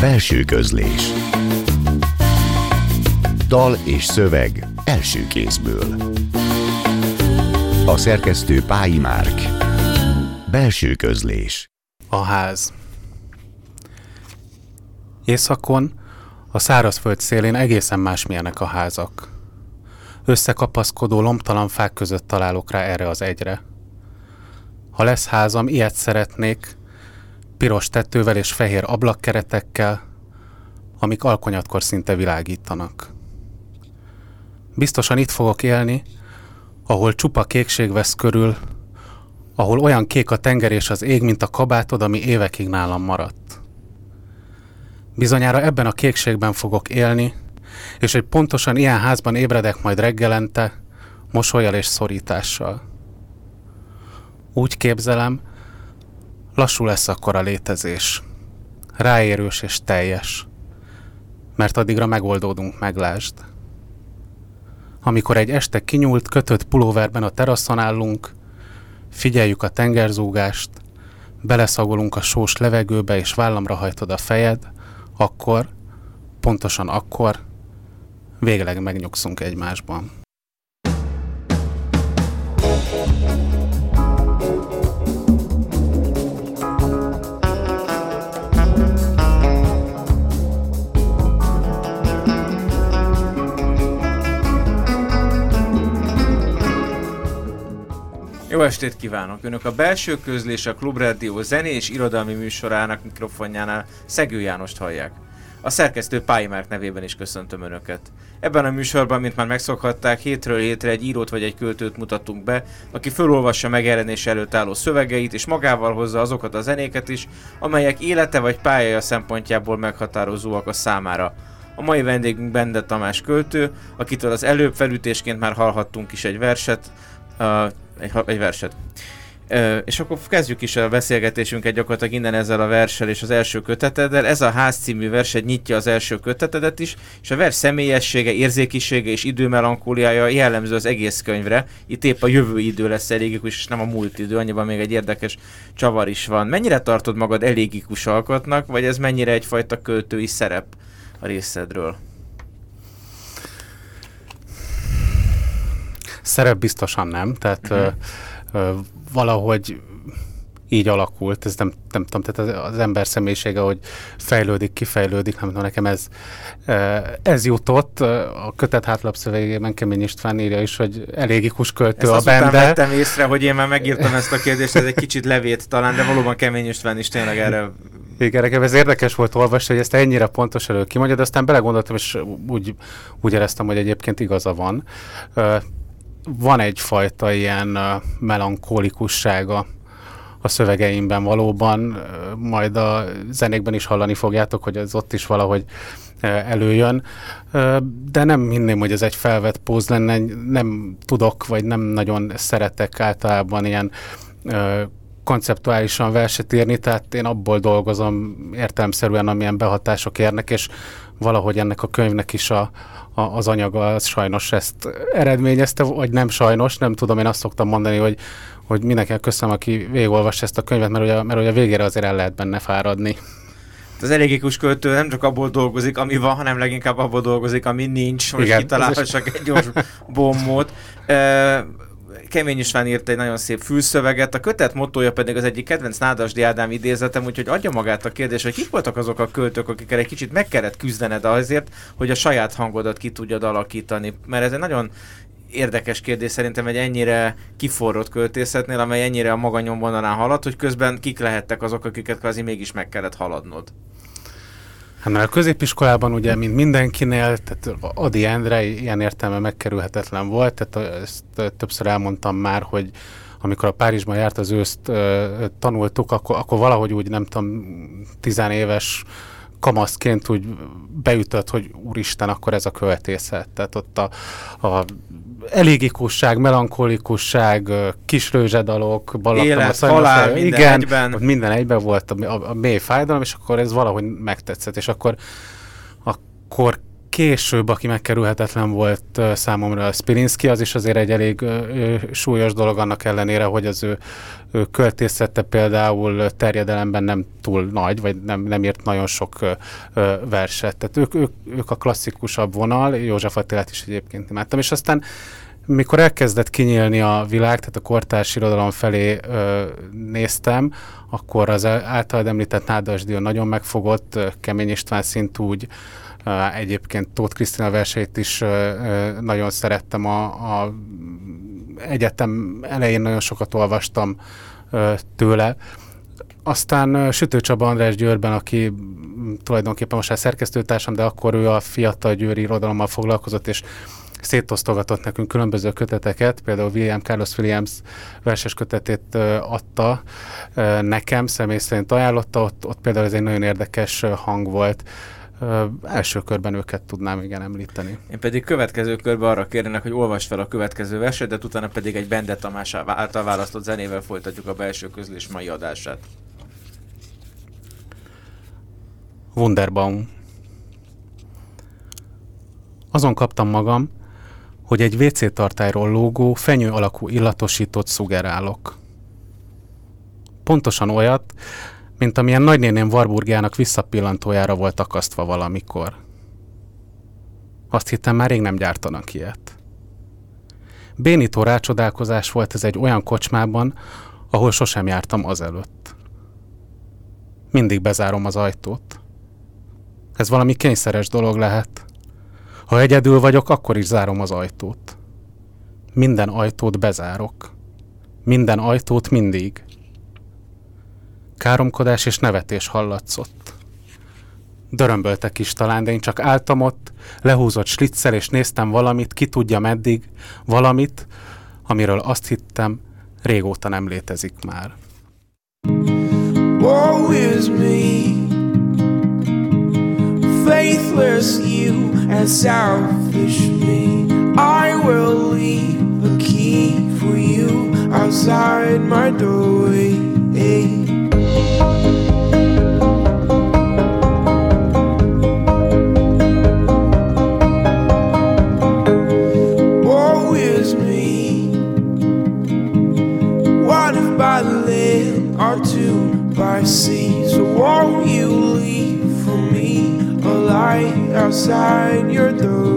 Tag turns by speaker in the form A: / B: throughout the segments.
A: Belső közlés. Dal és szöveg első kézből. A szerkesztő Pályi Márk. Belső közlés.
B: A ház. Északon, a szárazföld szélén egészen másmilyenek a házak. Összekapaszkodó lomtalan fák között találok rá erre az egyre. Ha lesz házam, ilyet szeretnék, piros tetővel és fehér ablakkeretekkel, amik alkonyatkor szinte világítanak. Biztosan itt fogok élni, ahol csupa kékség vesz körül, ahol olyan kék a tenger és az ég, mint a kabátod, ami évekig nálam maradt. Bizonyára ebben a kékségben fogok élni, és egy pontosan ilyen házban ébredek majd reggelente, mosolyal és szorítással. Úgy képzelem, lassú lesz akkor a létezés. Ráérős és teljes. Mert addigra megoldódunk, meglásd. Amikor egy este kinyúlt, kötött pulóverben a teraszon állunk, figyeljük a tengerzúgást, beleszagolunk a sós levegőbe és vállamra hajtod a fejed, akkor, pontosan akkor végleg megnyugszunk egymásban.
C: Jó estét kívánok! Önök a belső közlés a Klubrádió zené és irodalmi műsorának mikrofonjánál Szegő Jánost hallják. A szerkesztő Pályimárk nevében is köszöntöm Önöket. Ebben a műsorban, mint már megszokhatták, hétről hétre egy írót vagy egy költőt mutatunk be, aki felolvassa megjelenés előtt álló szövegeit, és magával hozza azokat a zenéket is, amelyek élete vagy pályája szempontjából meghatározóak a számára. A mai vendégünk Bende Tamás költő, akitől az előbb felütésként már hallhattunk is egy verset, egy, egy verset. Ö, és akkor kezdjük is a beszélgetésünket gyakorlatilag innen ezzel a verssel és az első köteteddel. Ez a ház című versed nyitja az első kötetedet is, és a vers személyessége, érzékisége és időmelankóliája jellemző az egész könyvre. Itt épp a jövő idő lesz elégikus, és nem a múlt idő, annyiban még egy érdekes csavar is van. Mennyire tartod magad elégikus alkotnak, vagy ez mennyire egyfajta költői szerep a részedről?
B: Szerep biztosan nem, tehát uh-huh. ö, ö, valahogy így alakult, ez nem, nem tudom, tehát az, az ember személyisége, hogy fejlődik, kifejlődik, nem tudom, nekem ez, ez jutott, a kötet hátlapszövegében Kemény István írja is, hogy elégikus költő
C: ezt
B: a bende.
C: Vettem észre, hogy én már megírtam ezt a kérdést, ez egy kicsit levét talán, de valóban Kemény István is tényleg erre
B: igen, nekem ez érdekes volt olvasni, hogy ezt ennyire pontos elő kimondja, de aztán belegondoltam, és úgy, úgy éreztem, hogy egyébként igaza van van egyfajta ilyen melankolikussága a szövegeimben valóban, majd a zenékben is hallani fogjátok, hogy ez ott is valahogy előjön, de nem hinném, hogy ez egy felvett póz lenne, nem tudok, vagy nem nagyon szeretek általában ilyen konceptuálisan verset írni, tehát én abból dolgozom értelemszerűen, amilyen behatások érnek, és valahogy ennek a könyvnek is a, a, az anyaga az sajnos ezt eredményezte, vagy nem sajnos, nem tudom, én azt szoktam mondani, hogy, hogy mindenkinek köszönöm, aki végigolvassa ezt a könyvet, mert ugye, mert ugye a végére azért el lehet benne fáradni.
C: Az elégikus költő nem csak abból dolgozik, ami van, hanem leginkább abból dolgozik, ami nincs, hogy kitalálhassak egy gyors bombot. Kemény István írt egy nagyon szép fülszöveget, a kötet motója pedig az egyik kedvenc Nádasdi Ádám idézetem, úgyhogy adja magát a kérdés, hogy kik voltak azok a költők, akikkel egy kicsit meg kellett küzdened azért, hogy a saját hangodat ki tudjad alakítani. Mert ez egy nagyon érdekes kérdés szerintem egy ennyire kiforrott költészetnél, amely ennyire a maga nyomvonalán halad, hogy közben kik lehettek azok, akiket kvázi mégis meg kellett haladnod.
B: Hát mert a középiskolában ugye, mint mindenkinél, tehát Adi Endre ilyen értelme megkerülhetetlen volt, tehát ezt többször elmondtam már, hogy amikor a Párizsban járt az őszt tanultuk, akkor, akkor valahogy úgy nem tudom, tizenéves kamaszként úgy beütött, hogy úristen, akkor ez a költészet. Tehát ott a, a elégikusság, melankolikusság, kisrőzsedalok,
C: Élet, a halál, minden igen, egyben.
B: Ott minden egyben volt a, a, a mély fájdalom, és akkor ez valahogy megtetszett, és akkor, akkor később, aki megkerülhetetlen volt számomra a Spirinski, az is azért egy elég súlyos dolog annak ellenére, hogy az ő, ő költészete például terjedelemben nem túl nagy, vagy nem, nem írt nagyon sok verset. Tehát ők, ők, ők a klasszikusabb vonal, József Attilát is egyébként imádtam, és aztán mikor elkezdett kinyílni a világ, tehát a kortárs irodalom felé ö, néztem, akkor az általad említett Nádas nagyon megfogott, Kemény István szint úgy, Egyébként Tóth Krisztina verseit is nagyon szerettem. A, a egyetem elején nagyon sokat olvastam tőle. Aztán Sütő Csaba András Győrben, aki tulajdonképpen most már szerkesztőtársam, de akkor ő a fiatal győri irodalommal foglalkozott, és szétosztogatott nekünk különböző köteteket, például William Carlos Williams verses kötetét adta nekem, személy szerint ajánlotta, ott, ott például ez egy nagyon érdekes hang volt első körben őket tudnám igen említeni.
C: Én pedig következő körben arra kérnek, hogy olvasd fel a következő verset, de utána pedig egy Bende Tamás által választott zenével folytatjuk a belső közlés mai adását.
B: Wunderbaum. Azon kaptam magam, hogy egy WC tartályról lógó, fenyő alakú illatosított szugerálok. Pontosan olyat, mint amilyen nagynéném Warburgjának visszapillantójára volt akasztva valamikor. Azt hittem, már rég nem gyártanak ilyet. Bénító rácsodálkozás volt ez egy olyan kocsmában, ahol sosem jártam azelőtt. Mindig bezárom az ajtót. Ez valami kényszeres dolog lehet. Ha egyedül vagyok, akkor is zárom az ajtót. Minden ajtót bezárok. Minden ajtót mindig. Káromkodás és nevetés hallatszott. Dörömböltek is talán, de én csak álltam ott, lehúzott slitzel, és néztem valamit, ki tudja meddig, valamit, amiről azt hittem, régóta nem létezik már. Woe is me Faithless you and selfish me I will leave a key for you outside my doorway by sea. So won't you leave for me a light outside your doorway?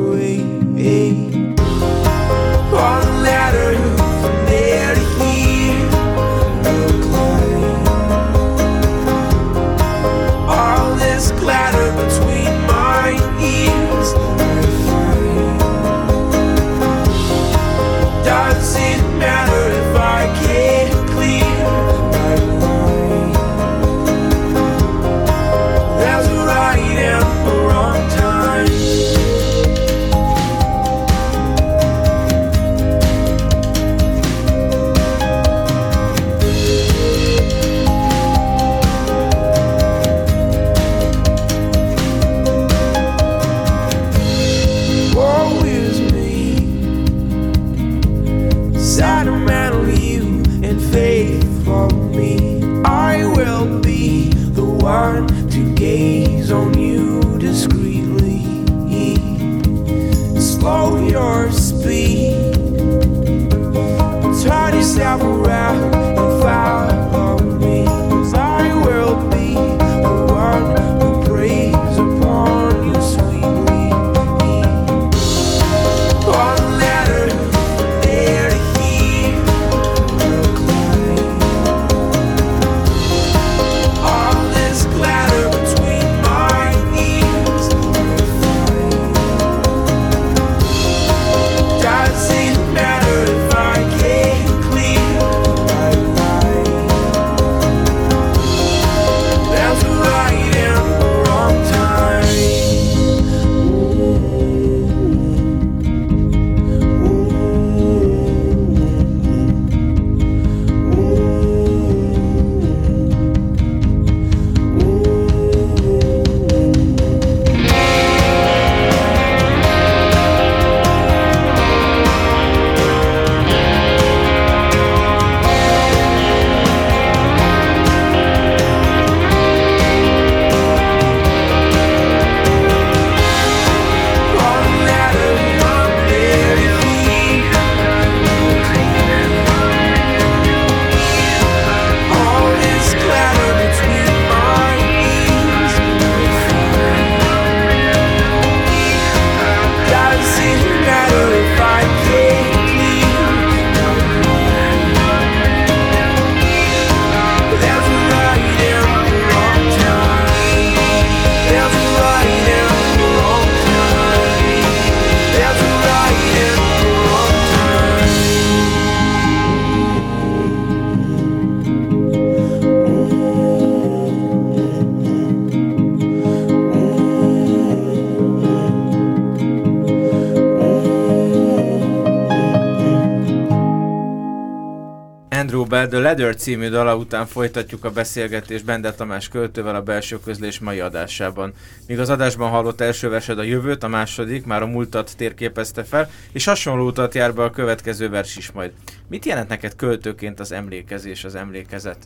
C: Leather című dala után folytatjuk a beszélgetést Bende Tamás költővel a belső közlés mai adásában. Míg az adásban hallott első versed a jövőt, a második már a múltat térképezte fel, és hasonló utat jár be a következő vers is majd. Mit jelent neked költőként az emlékezés, az emlékezet?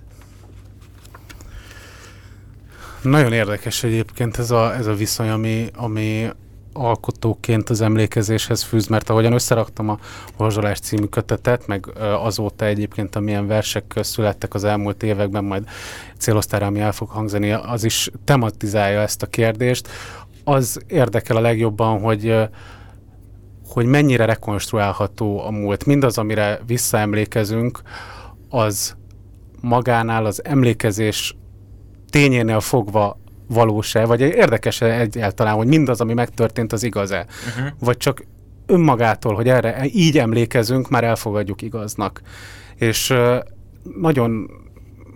B: Nagyon érdekes egyébként ez a, ez a viszony, ami, ami alkotóként az emlékezéshez fűz, mert ahogyan összeraktam a Horzsolás című kötetet, meg azóta egyébként amilyen versek születtek az elmúlt években, majd célosztára, ami el fog hangzani, az is tematizálja ezt a kérdést. Az érdekel a legjobban, hogy hogy mennyire rekonstruálható a múlt. Mindaz, amire visszaemlékezünk, az magánál az emlékezés tényénél fogva valós-e, vagy érdekes-e egyáltalán, hogy mindaz, ami megtörtént, az igaz-e? Uh-huh. Vagy csak önmagától, hogy erre így emlékezünk, már elfogadjuk igaznak. És nagyon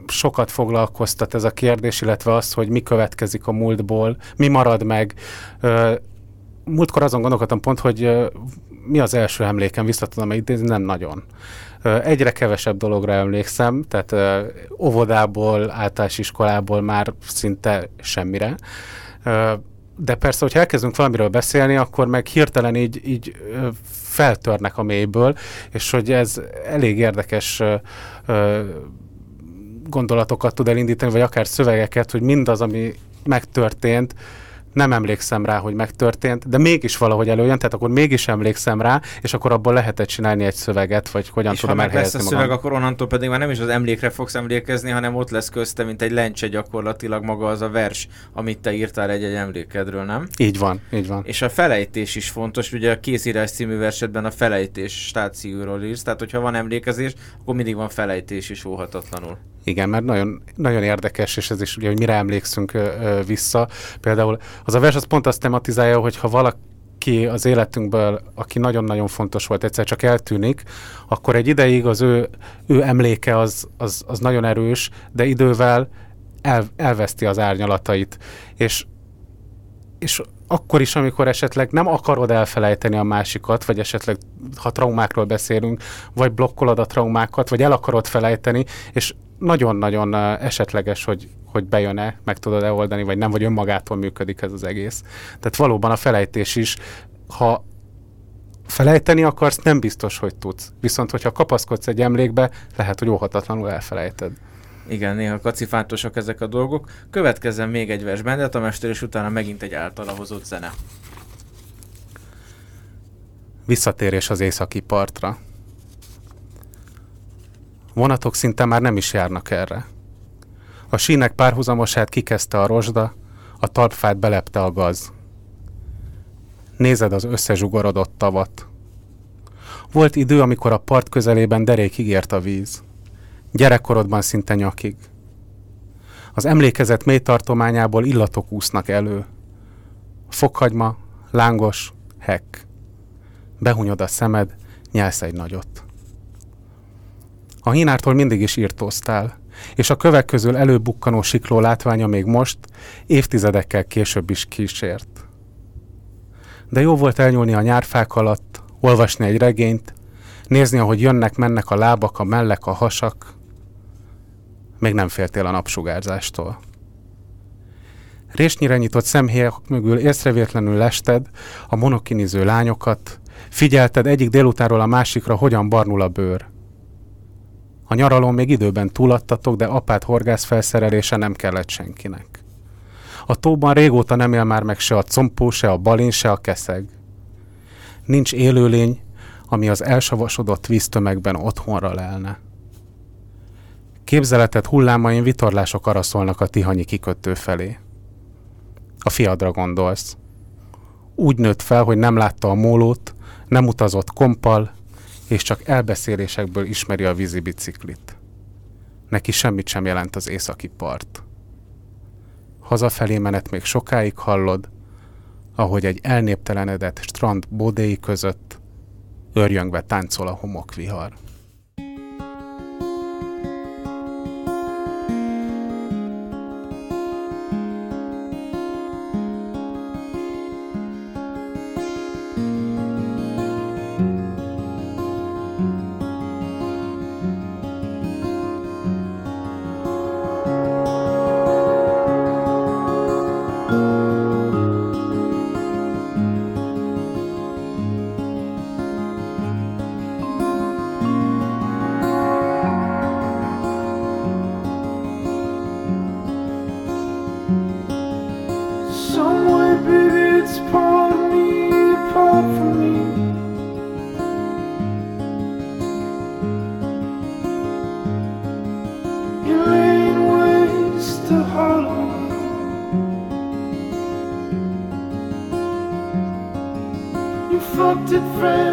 B: sokat foglalkoztat ez a kérdés, illetve az, hogy mi következik a múltból, mi marad meg. Múltkor azon gondolkodtam pont, hogy mi az első emlékem, vissza tudom idézni, nem nagyon. Egyre kevesebb dologra emlékszem, tehát óvodából, általános iskolából már szinte semmire. De persze, hogyha elkezdünk valamiről beszélni, akkor meg hirtelen így, így feltörnek a mélyből, és hogy ez elég érdekes gondolatokat tud elindítani, vagy akár szövegeket, hogy mindaz, ami megtörtént, nem emlékszem rá, hogy megtörtént, de mégis valahogy előjön, tehát akkor mégis emlékszem rá, és akkor abból lehetett csinálni egy szöveget, vagy hogyan
C: és
B: tudom
C: ha elhelyezni
B: lesz
C: a szöveg, akkor onnantól pedig már nem is az emlékre fogsz emlékezni, hanem ott lesz közte, mint egy lencse gyakorlatilag maga az a vers, amit te írtál egy-egy emlékedről, nem?
B: Így van, így van.
C: És a felejtés is fontos, ugye a készírás című versetben a felejtés stációról írsz, tehát hogyha van emlékezés, akkor mindig van felejtés is óhatatlanul.
B: Igen, mert nagyon, nagyon érdekes, és ez is ugye, hogy mire emlékszünk ö, ö, vissza. Például az a vers az pont azt tematizálja, hogy ha valaki az életünkből, aki nagyon-nagyon fontos volt, egyszer csak eltűnik, akkor egy ideig az ő, ő emléke az, az, az nagyon erős, de idővel el, elveszti az árnyalatait. És, és akkor is, amikor esetleg nem akarod elfelejteni a másikat, vagy esetleg ha traumákról beszélünk, vagy blokkolod a traumákat, vagy el akarod felejteni, és nagyon-nagyon esetleges, hogy, hogy bejön-e, meg tudod-e oldani, vagy nem, vagy önmagától működik ez az egész. Tehát valóban a felejtés is, ha felejteni akarsz, nem biztos, hogy tudsz. Viszont, hogyha kapaszkodsz egy emlékbe, lehet, hogy óhatatlanul elfelejted.
C: Igen, néha kacifántosak ezek a dolgok. Következzen még egy vers Bendet a mester, és utána megint egy általa hozott zene.
B: Visszatérés az északi partra. Vonatok szinte már nem is járnak erre. A sínek párhuzamosát kikezdte a rozsda, a talpfát belepte a gaz. Nézed az összezsugorodott tavat. Volt idő, amikor a part közelében derékig ért a víz. Gyerekkorodban szinte nyakig. Az emlékezet mély tartományából illatok úsznak elő. Fokhagyma, lángos, hek. Behunyod a szemed, nyelsz egy nagyot. A hínártól mindig is írtóztál, és a kövek közül előbukkanó sikló látványa még most, évtizedekkel később is kísért. De jó volt elnyúlni a nyárfák alatt, olvasni egy regényt, nézni, ahogy jönnek-mennek a lábak, a mellek, a hasak. Még nem féltél a napsugárzástól. Résnyire nyitott szemhéjak mögül észrevétlenül lested a monokiniző lányokat, figyelted egyik délutáról a másikra, hogyan barnul a bőr. A nyaralón még időben túladtatok, de apát horgász felszerelése nem kellett senkinek. A tóban régóta nem él már meg se a compó, se a balin, se a keszeg. Nincs élőlény, ami az elsavasodott víztömegben otthonra lelne. Képzeletet hullámain vitorlások araszolnak a tihanyi kikötő felé. A fiadra gondolsz. Úgy nőtt fel, hogy nem látta a mólót, nem utazott kompal, és csak elbeszélésekből ismeri a vízi biciklit. Neki semmit sem jelent az északi part. Hazafelé menet még sokáig hallod, ahogy egy elnéptelenedett strand bodéi között örjöngve táncol a homokvihar.
D: friend.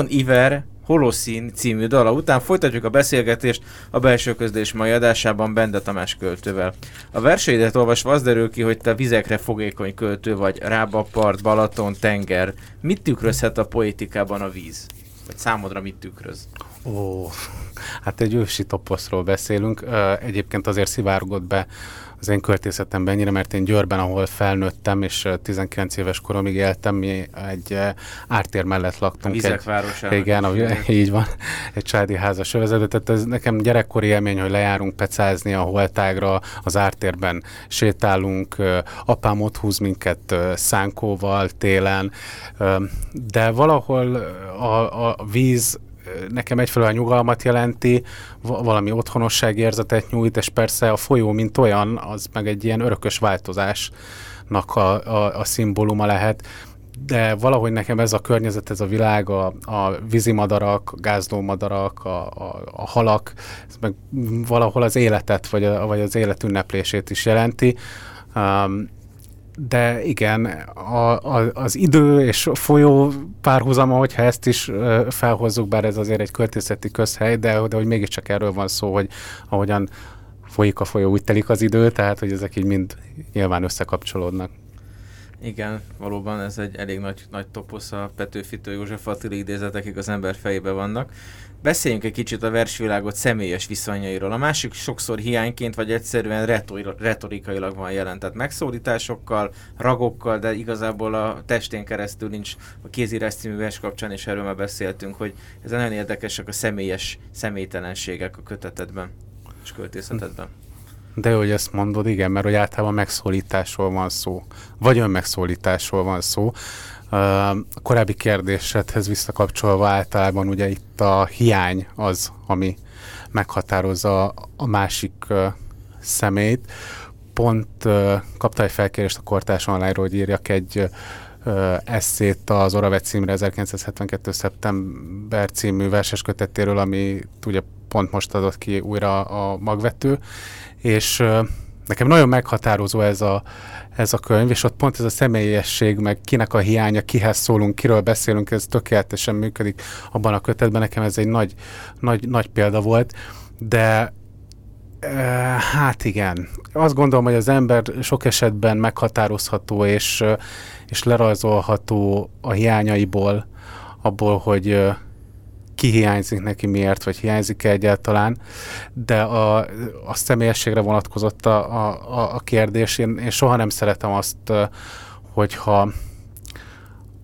C: Bon Iver Holoszín című dala után folytatjuk a beszélgetést a belső közlés mai adásában Bende Tamás költővel. A verseidet olvasva az derül ki, hogy te vizekre fogékony költő vagy, Rábapart, Balaton, tenger. Mit tükrözhet a poétikában a víz? Vagy számodra mit tükröz?
B: Ó, hát egy ősi toposzról beszélünk. Egyébként azért szivárgott be az én költészetemben ennyire, mert én Győrben, ahol felnőttem, és 19 éves koromig éltem, mi egy ártér mellett laktunk.
C: Vizek
B: egy,
C: városának
B: Igen, a, így van, egy családi házas övezetben. Tehát ez nekem gyerekkori élmény, hogy lejárunk pecázni a holtágra, az ártérben sétálunk, apám ott húz minket szánkóval télen, de valahol a, a víz nekem egyfelől nyugalmat jelenti, valami otthonosság érzetet nyújt, és persze a folyó, mint olyan, az meg egy ilyen örökös változásnak a, a, a szimbóluma lehet de valahogy nekem ez a környezet, ez a világ, a, a vízimadarak, a gázlómadarak, a, a, a halak, ez meg valahol az életet, vagy, a, vagy az élet ünneplését is jelenti. Um, de igen, a, a, az idő és a folyó párhuzama, hogyha ezt is felhozzuk, bár ez azért egy költészeti közhely, de, de hogy mégiscsak erről van szó, hogy ahogyan folyik a folyó, úgy telik az idő, tehát hogy ezek így mind nyilván összekapcsolódnak.
C: Igen, valóban ez egy elég nagy, nagy toposz a Petőfitő József Attila idézetekig az ember fejébe vannak. Beszéljünk egy kicsit a versvilágot személyes viszonyairól. A másik sokszor hiányként, vagy egyszerűen retor- retorikailag van jelen. Tehát megszólításokkal, ragokkal, de igazából a testén keresztül nincs a kézírás című vers kapcsán, és erről már beszéltünk, hogy ez nagyon érdekesek a személyes személytelenségek a kötetedben és költészetedben.
B: De hogy ezt mondod, igen, mert hogy általában megszólításról van szó, vagy önmegszólításról van szó. A korábbi kérdésedhez visszakapcsolva általában ugye itt a hiány az, ami meghatározza a másik szemét. Pont kapta egy felkérést a Kortás Online-ról, hogy írjak egy eszét az Oravet címre 1972. szeptember című verses kötetéről, ami ugye pont most adott ki újra a magvető, és nekem nagyon meghatározó ez a, ez a könyv, és ott pont ez a személyesség, meg kinek a hiánya, kihez szólunk, kiről beszélünk, ez tökéletesen működik abban a kötetben. Nekem ez egy nagy, nagy, nagy példa volt, de Hát igen. Azt gondolom, hogy az ember sok esetben meghatározható és, és lerajzolható a hiányaiból, abból, hogy ki hiányzik neki miért, vagy hiányzik-e egyáltalán, de a, a személyességre vonatkozott a, a, a kérdés. Én, én soha nem szeretem azt, hogyha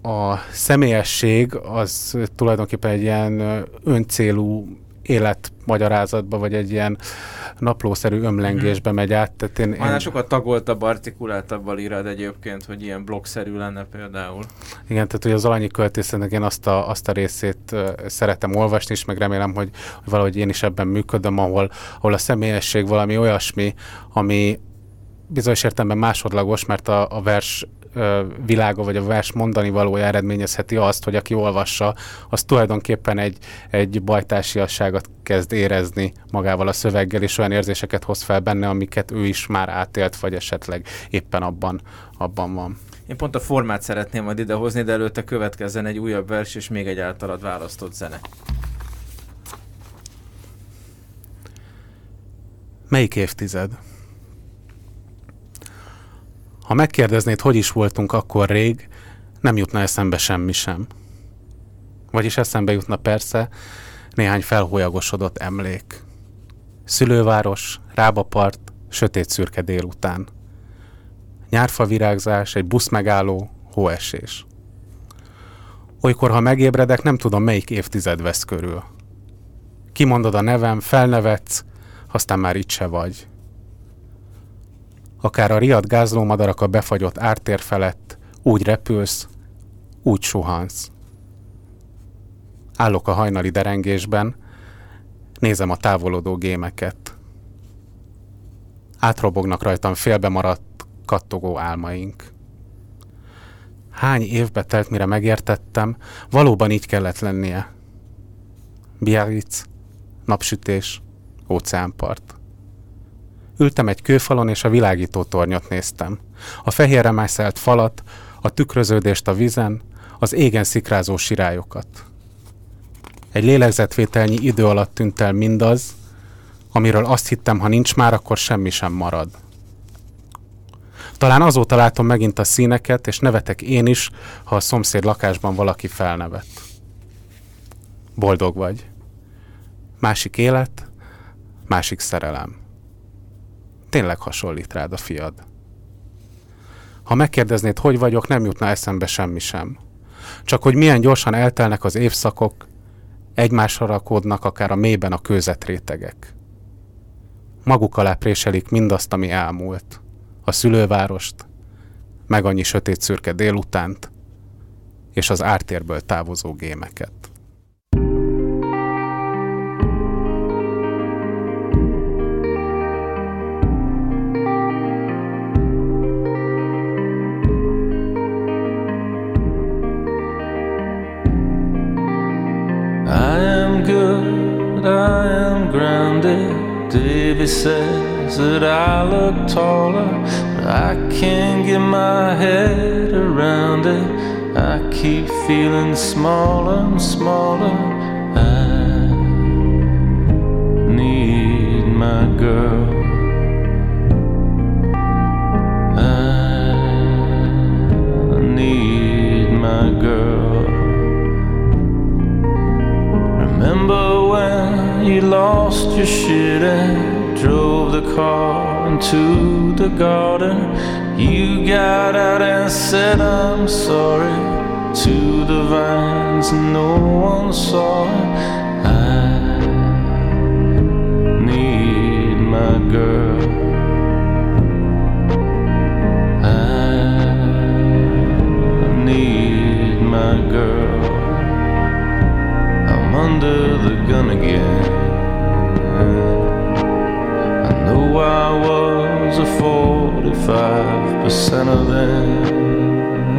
B: a személyesség az tulajdonképpen egy ilyen öncélú életmagyarázatba, vagy egy ilyen naplószerű ömlengésbe megy át.
C: Tehát én, én... sokat tagoltabb, artikuláltabbal írad egyébként, hogy ilyen blogszerű lenne például.
B: Igen, tehát hogy az alanyi költészetnek én azt a, azt a részét szeretem olvasni, és meg remélem, hogy, hogy valahogy én is ebben működöm, ahol, ahol a személyesség valami olyasmi, ami bizonyos értelemben másodlagos, mert a, a vers világa, vagy a vers mondani valója eredményezheti azt, hogy aki olvassa, az tulajdonképpen egy, egy bajtársiasságot kezd érezni magával a szöveggel, és olyan érzéseket hoz fel benne, amiket ő is már átélt, vagy esetleg éppen abban, abban van.
C: Én pont a formát szeretném majd idehozni, de előtte következzen egy újabb vers és még egy általad választott zene.
B: Melyik évtized? Ha megkérdeznéd, hogy is voltunk akkor rég, nem jutna eszembe semmi sem. Vagyis eszembe jutna persze néhány felhólyagosodott emlék. Szülőváros, rábapart, sötét szürke délután. Nyárfa virágzás, egy busz megálló, hóesés. Olykor, ha megébredek, nem tudom, melyik évtized vesz körül. Kimondod a nevem, felnevetsz, aztán már itt se vagy akár a riad gázlómadarak a befagyott ártér felett, úgy repülsz, úgy suhansz. Állok a hajnali derengésben, nézem a távolodó gémeket. Átrobognak rajtam félbe maradt, kattogó álmaink. Hány évbe telt, mire megértettem, valóban így kellett lennie. Biarritz, napsütés, óceánpart. Ültem egy kőfalon, és a világító tornyot néztem. A fehérre mászelt falat, a tükröződést a vizen, az égen szikrázó sirályokat. Egy lélegzetvételnyi idő alatt tűnt el mindaz, amiről azt hittem, ha nincs már, akkor semmi sem marad. Talán azóta látom megint a színeket, és nevetek én is, ha a szomszéd lakásban valaki felnevet. Boldog vagy. Másik élet, másik szerelem. Tényleg hasonlít rád a fiad. Ha megkérdeznéd, hogy vagyok, nem jutna eszembe semmi sem. Csak hogy milyen gyorsan eltelnek az évszakok, egymásra rakódnak akár a mélyben a kőzetrétegek. Maguk alá préselik mindazt, ami elmúlt. A szülővárost, meg annyi sötét szürke délutánt, és az ártérből távozó gémeket.
E: Davy says that I look taller, but I can't get my head around it. I keep feeling smaller and smaller. I need my girl. I need my girl. Remember when you lost your shit and drove the car into the garden? You got out and said, I'm sorry to the vines, no one saw it. I need my girl. I need my girl. I'm under the gun again. 45% of them.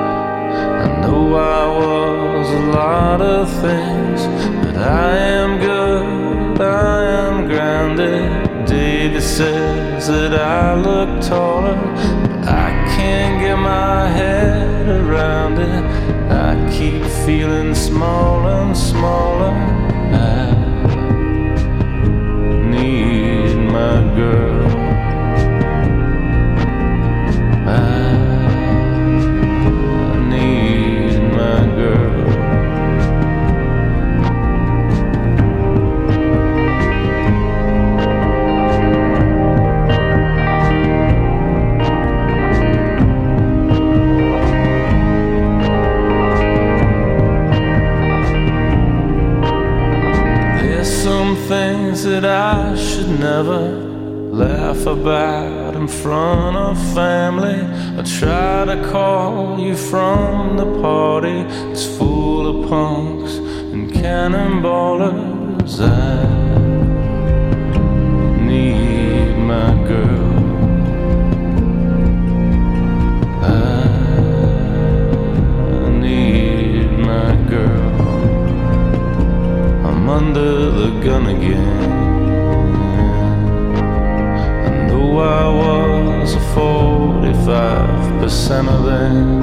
E: I know I was a lot of things, but I am good, I am grounded. David says that I look taller, but I can't get my head around it. I keep feeling smaller and smaller. I should never laugh about in front of family. I try to call you from the party. It's full of punks and cannonballers. I need my girl. I need my girl. I'm under the gun again. 45% of them.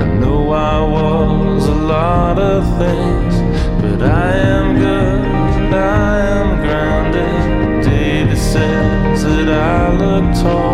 E: I know I was a lot of things, but I am good, I am grounded. David says that I look tall,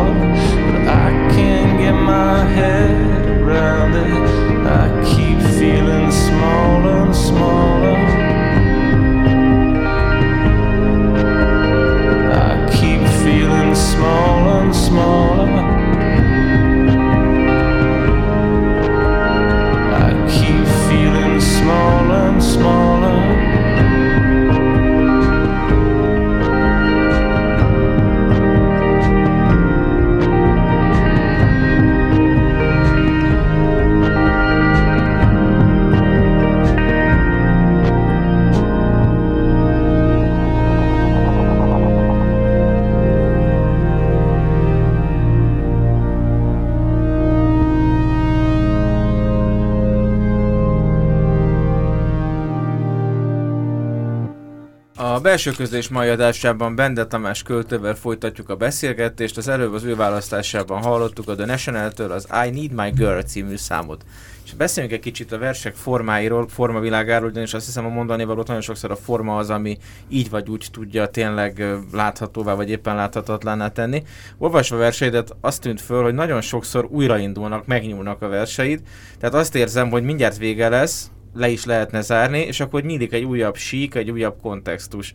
C: A belső közlés mai adásában Bende Tamás költővel folytatjuk a beszélgetést. Az előbb az ő választásában hallottuk a The National-től az I Need My Girl című számot. És beszéljünk egy kicsit a versek formáiról, formavilágáról, ugyanis azt hiszem a mondani valót nagyon sokszor a forma az, ami így vagy úgy tudja tényleg láthatóvá, vagy éppen láthatatlaná tenni. Olvasva a verseidet azt tűnt föl, hogy nagyon sokszor újraindulnak, megnyúlnak a verseid, tehát azt érzem, hogy mindjárt vége lesz, le is lehetne zárni, és akkor nyílik egy újabb sík, egy újabb kontextus.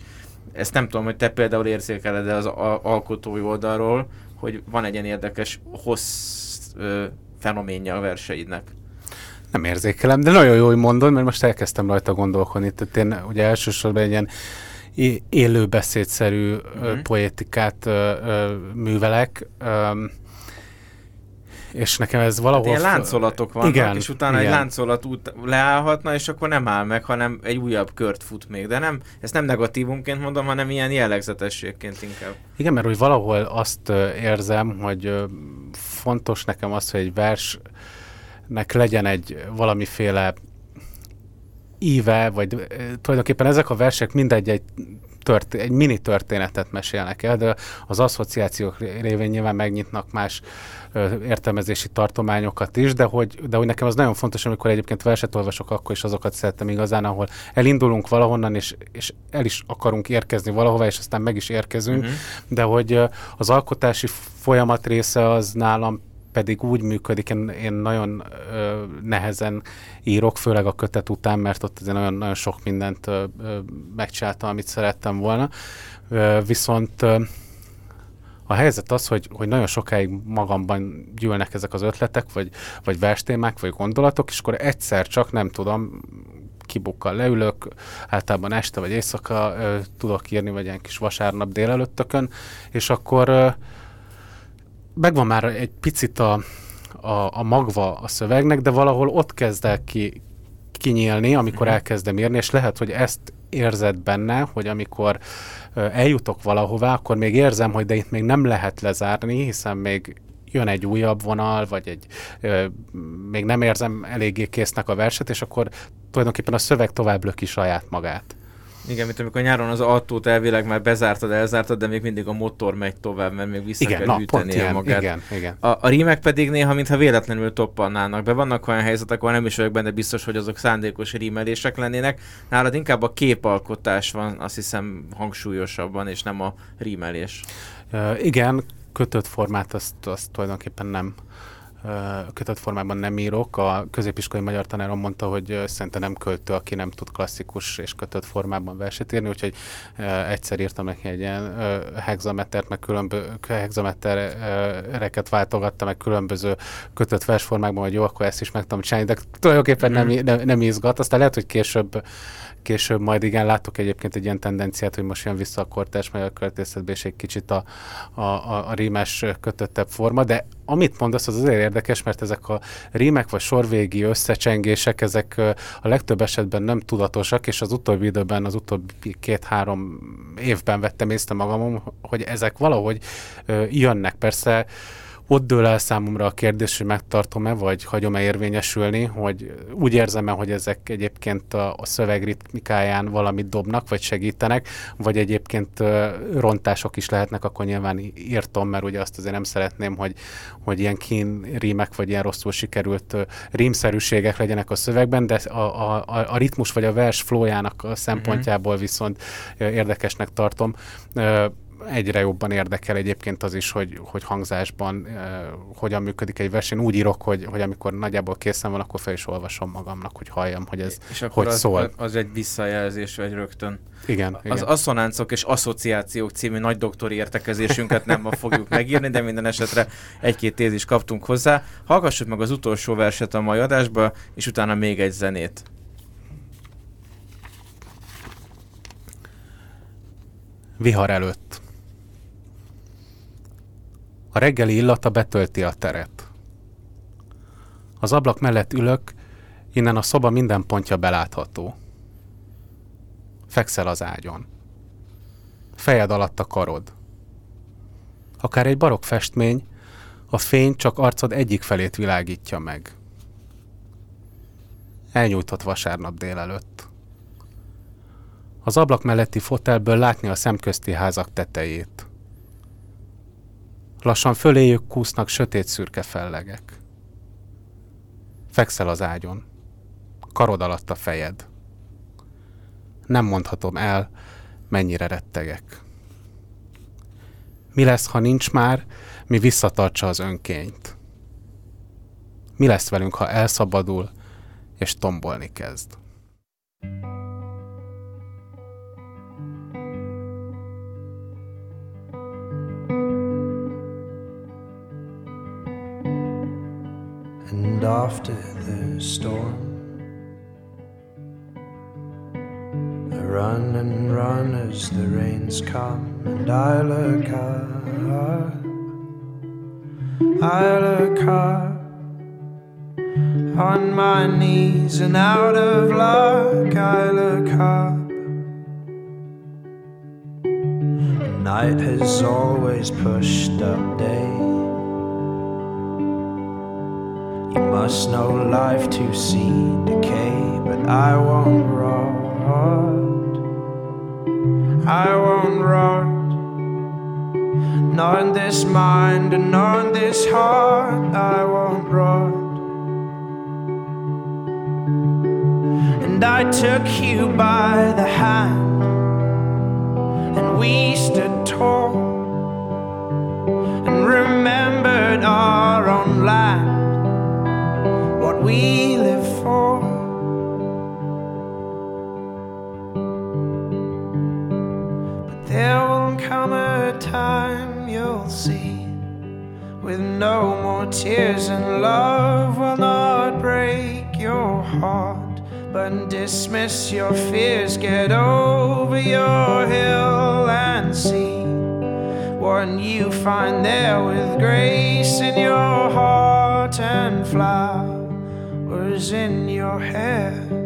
C: Ezt nem tudom, hogy te például érzékeled az alkotói oldalról, hogy van egy ilyen érdekes hossz ö, fenoménja a verseidnek.
B: Nem érzékelem, de nagyon jó, hogy mondod, mert most elkezdtem rajta gondolkodni. Tehát én ugye elsősorban egy ilyen élő beszédszerű.
C: Mhm.
B: poétikát ö, ö, művelek, ö, és nekem ez valahol...
C: Ilyen
B: f-
C: láncolatok vannak,
B: igen,
C: és utána egy
B: igen.
C: láncolat út leállhatna, és akkor nem áll meg, hanem egy újabb kört fut még. De nem, ezt nem negatívunként mondom, hanem ilyen jellegzetességként inkább.
B: Igen, mert hogy valahol azt érzem, hogy fontos nekem az, hogy egy versnek legyen egy valamiféle íve, vagy tulajdonképpen ezek a versek mindegy egy, tört, egy mini történetet mesélnek el, de az asszociációk ré- révén nyilván megnyitnak más ö, értelmezési tartományokat is, de hogy, de hogy nekem az nagyon fontos, amikor egyébként verset olvasok, akkor is azokat szeretem igazán, ahol elindulunk valahonnan, és, és el is akarunk érkezni valahova, és aztán meg is érkezünk,
C: Mhm.
B: de hogy az alkotási folyamat része az nálam pedig úgy működik, én, én nagyon ö, nehezen írok, főleg a kötet után, mert ott azért nagyon, nagyon sok mindent ö, ö, megcsináltam, amit szerettem volna. Ö, viszont ö, a helyzet az, hogy, hogy nagyon sokáig magamban gyűlnek ezek az ötletek, vagy, vagy verstémák, vagy gondolatok, és akkor egyszer csak nem tudom, kibukkal leülök, általában este vagy éjszaka ö, tudok írni, vagy ilyen kis vasárnap délelőttökön, és akkor ö, megvan már egy picit a, a, a magva a szövegnek, de valahol ott kezd el ki, kinyílni, amikor
C: Mhm.
B: elkezdem írni, és lehet, hogy ezt érzed benne, hogy amikor eljutok valahová, akkor még érzem, hogy de itt még nem lehet lezárni, hiszen még jön egy újabb vonal, vagy egy ö, még nem érzem eléggé késznek a verset, és akkor tulajdonképpen a szöveg tovább löki saját magát.
C: Igen, mint amikor nyáron az autót elvileg már bezártad, elzártad, de még mindig a motor megy tovább, mert még vissza
B: Igen,
C: kell
B: na, ilyen,
C: magát.
B: igen, igen.
C: A, a rímek pedig néha, mintha véletlenül toppannának be. Vannak olyan helyzetek, ahol nem is vagyok benne biztos, hogy azok szándékos rímelések lennének. Nálad inkább a képalkotás van, azt hiszem hangsúlyosabban, és nem a rímelés.
B: Ö, igen, kötött formát azt, azt tulajdonképpen nem kötött formában nem írok. A középiskolai magyar tanárom mondta, hogy szerintem nem költő, aki nem tud klasszikus és kötött formában verset írni, úgyhogy egyszer írtam neki egy ilyen hexametert, meg különböző hexametereket váltogattam, meg különböző kötött versformákban, hogy jó, akkor ezt is meg tudom csinálni, de tulajdonképpen nem, nem, nem izgat. Aztán lehet, hogy később később majd igen, látok egyébként egy ilyen tendenciát, hogy most jön vissza a kortás magyar költészetbe, és egy kicsit a, a, a, a rímes kötöttebb forma, de amit mondasz, az azért érdekes, mert ezek a rímek vagy sorvégi összecsengések, ezek a legtöbb esetben nem tudatosak, és az utóbbi időben, az utóbbi két-három évben vettem észre magamon, hogy ezek valahogy jönnek. Persze ott dől el számomra a kérdés, hogy megtartom-e, vagy hagyom-e érvényesülni, hogy úgy érzem-e, hogy ezek egyébként a, a szöveg ritmikáján valamit dobnak, vagy segítenek, vagy egyébként rontások is lehetnek, akkor nyilván írtom, mert ugye azt azért nem szeretném, hogy, hogy ilyen kín rímek, vagy ilyen rosszul sikerült rímszerűségek legyenek a szövegben, de a, a, a, ritmus vagy a vers flójának a szempontjából viszont érdekesnek tartom. Egyre jobban érdekel egyébként az is, hogy, hogy hangzásban uh, hogyan működik egy vers. Én úgy írok, hogy, hogy amikor nagyjából készen van, akkor fel is olvasom magamnak, hogy halljam, hogy ez
C: És akkor
B: hogy
C: az,
B: szól.
C: az egy visszajelzés, vagy rögtön.
B: Igen,
C: Az
B: igen.
C: asszonáncok és asszociációk című nagy doktori értekezésünket nem ma fogjuk megírni, de minden esetre egy-két tézis kaptunk hozzá. Hallgassuk meg az utolsó verset a mai adásba, és utána még egy zenét.
B: Vihar előtt. A reggeli illata betölti a teret. Az ablak mellett ülök, innen a szoba minden pontja belátható. Fekszel az ágyon. Fejed alatt a karod. Akár egy barok festmény, a fény csak arcod egyik felét világítja meg. Elnyújtott vasárnap délelőtt. Az ablak melletti fotelből látni a szemközti házak tetejét. Lassan föléjük kúsznak sötét szürke fellegek. Fekszel az ágyon. Karod alatt a fejed. Nem mondhatom el, mennyire rettegek. Mi lesz, ha nincs már, mi visszatartsa az önkényt? Mi lesz velünk, ha elszabadul és tombolni kezd?
F: And after the storm, I run and run as the rains come, and I look up, I look up on my knees and out of luck, I look up. Night has always pushed up day. You must know life to see decay, but I won't rot. I won't rot. Not in this mind and not in this heart, I won't rot. And I took you by with no more tears, and love will not break your heart, but dismiss your fears, get over your hill and see what you find there with grace in your heart and flowers in your hair.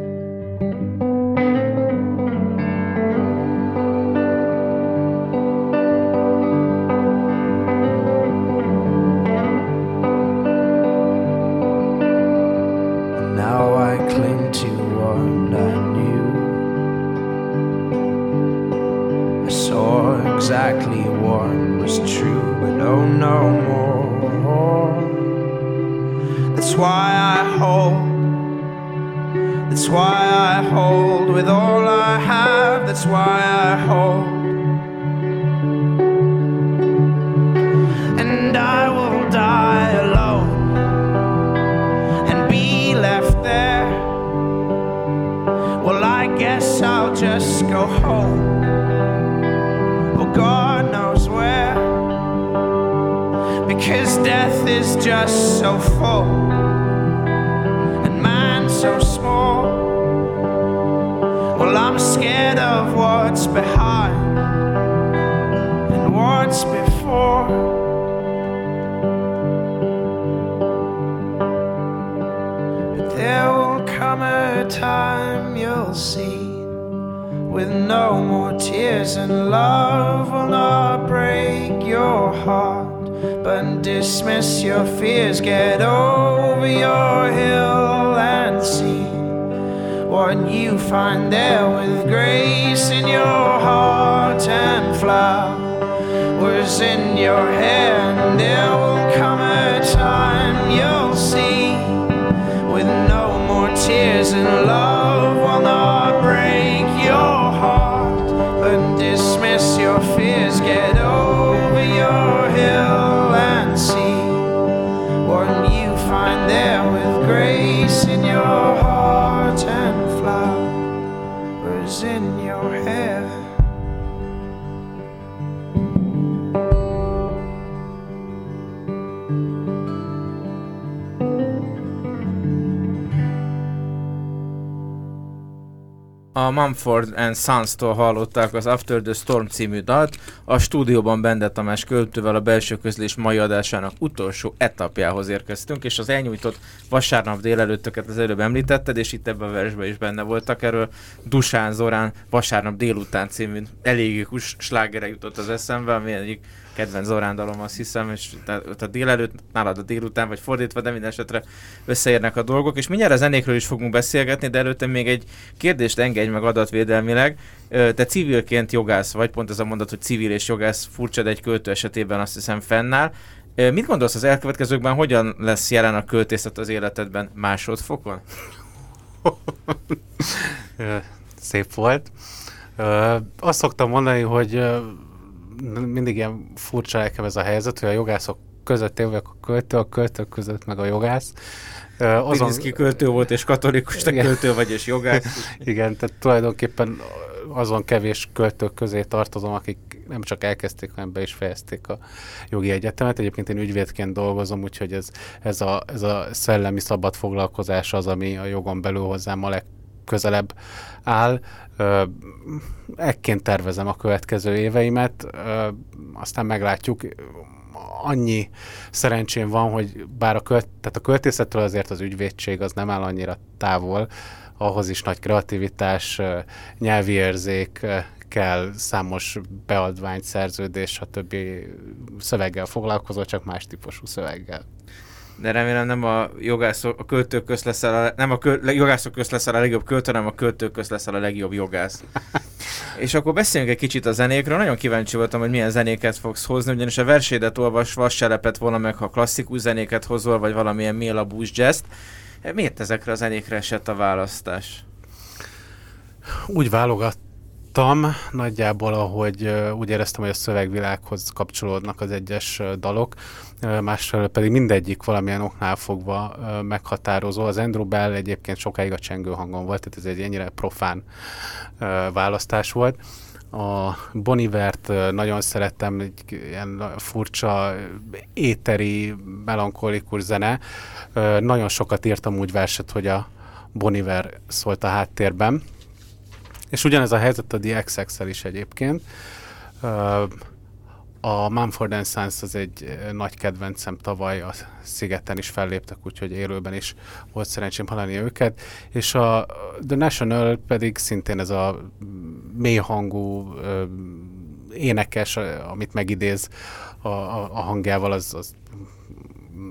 F: No more. That's why I hold. That's why I hold with all I have. That's why I hold. Death is just so full and man so small. Well, I'm scared of what's behind and what's before. But there will come a time you'll see with no more tears, and love will not break your heart, but dismiss your fears. Get over your hill and see what you find there with grace in your heart and flowers in your hair. And there will come a time you'll see with no more tears and love
C: A Mumford and Sons-tól hallották az After the Storm című dalt. A stúdióban Bende Tamás költővel a belső közlés mai adásának utolsó etapjához érkeztünk, és az elnyújtott vasárnap délelőttöket az előbb említetted, és itt ebben a versben is benne voltak. Erről Dusán Zorán vasárnap délután című elégikus slágere jutott az eszembe, ami egyik kedvenc Zorán dalom, azt hiszem, és tehát a délelőtt, nálad a délután, vagy fordítva, de minden esetre összeérnek a dolgok, és mindjárt a zenékről is fogunk beszélgetni, de előtte még egy kérdést engedj meg adatvédelmileg. Te civilként jogász vagy, pont ez a mondat, hogy civil és jogász furcsa, de egy költő esetében azt hiszem fennáll. Mit gondolsz az elkövetkezőkben, hogyan lesz jelen a költészet az életedben másodfokon?
B: Szép volt. Azt szoktam mondani, hogy mindig ilyen furcsa nekem ez a helyzet, hogy a jogászok között vagyok a költő, a költők között meg a jogász.
C: Azon... ki költő volt és katolikus, te költő vagy és jogász.
B: Igen, tehát tulajdonképpen azon kevés költők közé tartozom, akik nem csak elkezdték, hanem be is fejezték a jogi egyetemet. Egyébként én ügyvédként dolgozom, úgyhogy ez, ez, a, ez a szellemi szabad foglalkozás az, ami a jogon belül hozzám a legközelebb áll. Ekként tervezem a következő éveimet, aztán meglátjuk. Annyi szerencsém van, hogy bár a, költ, tehát a költészettől azért az ügyvédség az nem áll annyira távol, ahhoz is nagy kreativitás, nyelvi érzék kell, számos beadvány, szerződés, stb. szöveggel foglalkozol, csak más típusú szöveggel.
C: De remélem nem a jogászok, a költők közt leszel a, nem a köl, le- jogászok közt leszel a legjobb költő, hanem a költők közt leszel a legjobb jogász. És akkor beszéljünk egy kicsit a zenékről. Nagyon kíváncsi voltam, hogy milyen zenéket fogsz hozni, ugyanis a versédet olvasva azt se lepett volna meg, ha klasszikus zenéket hozol, vagy valamilyen Méla Blues jazz Miért ezekre a zenékre esett a választás?
B: Úgy válogattam nagyjából, ahogy úgy éreztem, hogy a szövegvilághoz kapcsolódnak az egyes dalok, másfelől pedig mindegyik valamilyen oknál fogva meghatározó. Az Andrew Bell egyébként sokáig a csengő hangon volt, tehát ez egy ennyire profán választás volt. A Bonivert nagyon szerettem, egy ilyen furcsa, éteri, melankolikus zene. Nagyon sokat írtam úgy verset, hogy a Boniver szólt a háttérben. És ugyanez a helyzet a The XX-el is egyébként. A Mumford Sons az egy nagy kedvencem tavaly, a szigeten is felléptek, úgyhogy élőben is volt szerencsém hallani őket, és a The National pedig szintén ez a mély hangú ö, énekes, amit megidéz a, a, a hangjával, az, az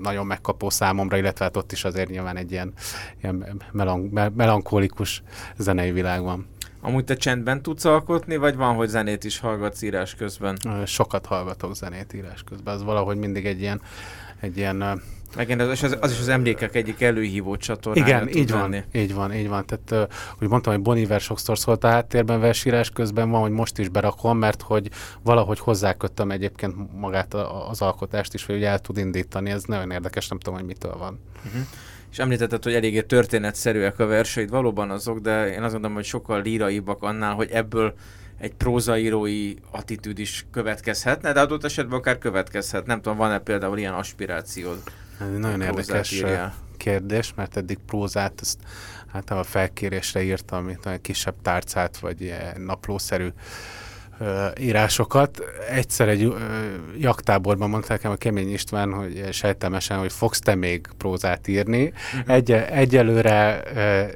B: nagyon megkapó számomra, illetve hát ott is azért nyilván egy ilyen, ilyen melan- me- melankolikus zenei világ van.
C: Amúgy te csendben tudsz alkotni, vagy van, hogy zenét is hallgatsz írás közben?
B: Sokat hallgatok zenét írás közben, az valahogy mindig egy ilyen, egy ilyen
C: Megint az, az, az is az emlékek egyik előhívó csatornája
B: igen, így van,
C: lenni.
B: így van, így van. Tehát úgy mondtam, hogy Boniver sokszor szólt a háttérben versírás közben van, hogy most is berakom, mert hogy valahogy hozzákötöm egyébként magát az alkotást is, hogy el tud indítani. Ez nagyon érdekes, nem tudom, hogy mitől van.
C: És említetted, hogy eléggé történetszerűek a verseid, valóban azok, de én azt gondolom, hogy sokkal líraibbak annál, hogy ebből egy prózaírói attitűd is következhetne, de adott esetben akár következhet. Nem tudom, van-e például ilyen aspirációd?
B: Ez egy nagyon érdekes
C: írjál.
B: kérdés, mert eddig prózát ezt általában felkérésre írtam, mint olyan kisebb tárcát, vagy ilyen naplószerű írásokat. Egyszer egy jaktáborban mondták nekem a Kemény István, hogy sejtelmesen, hogy fogsz te még prózát írni.
C: Mhm.
B: Egy, egyelőre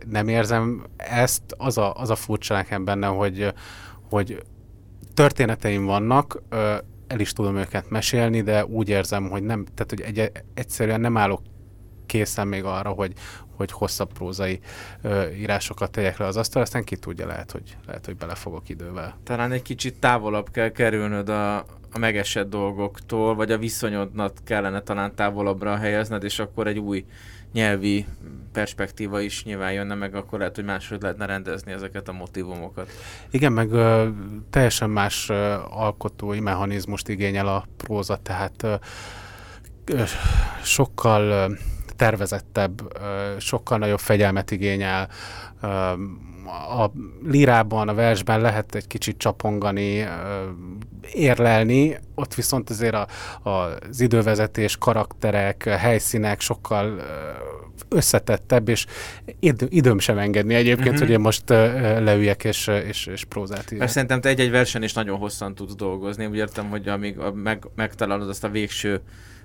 B: nem érzem ezt, az a, az a furcsa nekem benne, hogy, hogy történeteim vannak, el is tudom őket mesélni, de úgy érzem, hogy nem, tehát hogy egy, egyszerűen nem állok készen még arra, hogy, hogy hosszabb prózai ö, írásokat tegyek le az asztal, aztán ki tudja, lehet, hogy, lehet, hogy belefogok idővel.
C: Talán egy kicsit távolabb kell kerülnöd a, a megesett dolgoktól, vagy a viszonyodnak kellene talán távolabbra helyezned, és akkor egy új nyelvi perspektíva is nyilván jönne meg, akkor lehet, hogy máshogy lehetne rendezni ezeket a motivumokat.
B: Igen, meg ö, teljesen más ö, alkotói mechanizmust igényel a próza, tehát ö, sokkal tervezettebb, sokkal nagyobb fegyelmet igényel. A lírában, a versben lehet egy kicsit csapongani, érlelni, ott viszont azért a, az idővezetés, karakterek, helyszínek sokkal összetettebb, és idő, időm sem engedni egyébként,
C: Mhm.
B: hogy én most leüljek és, és, és prózát írjak.
C: Mert szerintem te egy-egy versen is nagyon hosszan tudsz dolgozni. Úgy értem, hogy amíg meg, megtalálod azt a végső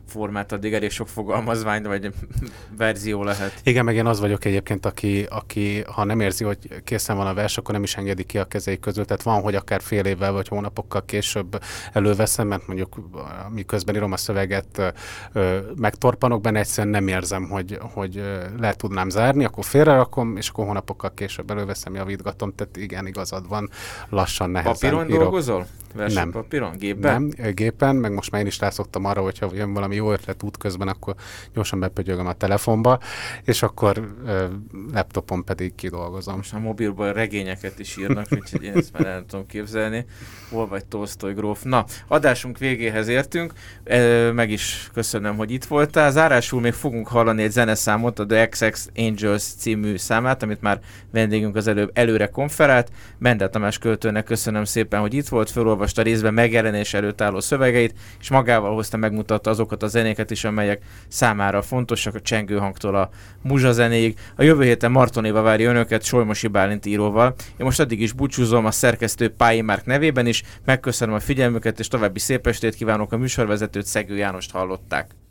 C: formát, addig elég sok fogalmazvány vagy verzió lehet.
B: Igen, meg én az vagyok egyébként, aki, aki ha nem érzi, hogy készen van a vers, akkor nem is engedi ki a kezei közül. Tehát van, hogy akár fél évvel vagy hónapokkal később előveszem, mert mondjuk miközben írom a szöveget, megtorpanok benne, egyszerűen nem érzem, hogy, hogy le tudnám zárni, akkor félrerakom, és akkor hónapokkal később előveszem, javítgatom. Tehát igen, igazad van, lassan, nehezen
C: Papíron
B: írok.
C: dolgozol? Papíron? Gépben?
B: Nem, gépen, meg most már én is rászoktam arra, hogyha jön valami jó ötlet útközben, akkor gyorsan bepötyögöm a telefonba, és akkor ö, laptopon pedig kidolgozom.
C: Most a
G: mobilban regényeket is írnak, úgyhogy én ezt már el tudom képzelni. Hol vagy Tolstoy gróf. Na, adásunk végéhez értünk, e, meg is köszönöm, hogy itt voltál. Zárásul még fogunk hallani egy zeneszámot, a The XX Angels című számát, amit már vendégünk az előbb előre konferált. Mendel Tamás költőnek köszönöm szépen, hogy itt volt, felolvasta részben megjelenés előtt álló szövegeit, és magával hozta, megmutatta azokat a zenéket is, amelyek számára fontosak, a csengő hangtól a muzsa zenéig. A jövő héten Martonéva várja önöket Solymosi Bálint íróval. Én most addig is búcsúzom a szerkesztő Pályi Márk nevében is, megköszönöm a figyelmüket, és további szép estét kívánok a műsorvezetőt, Szegő Jánost hallották.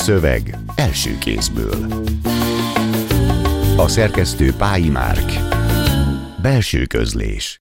A: Szöveg első kézből. A szerkesztő Pályi Márk. Belső közlés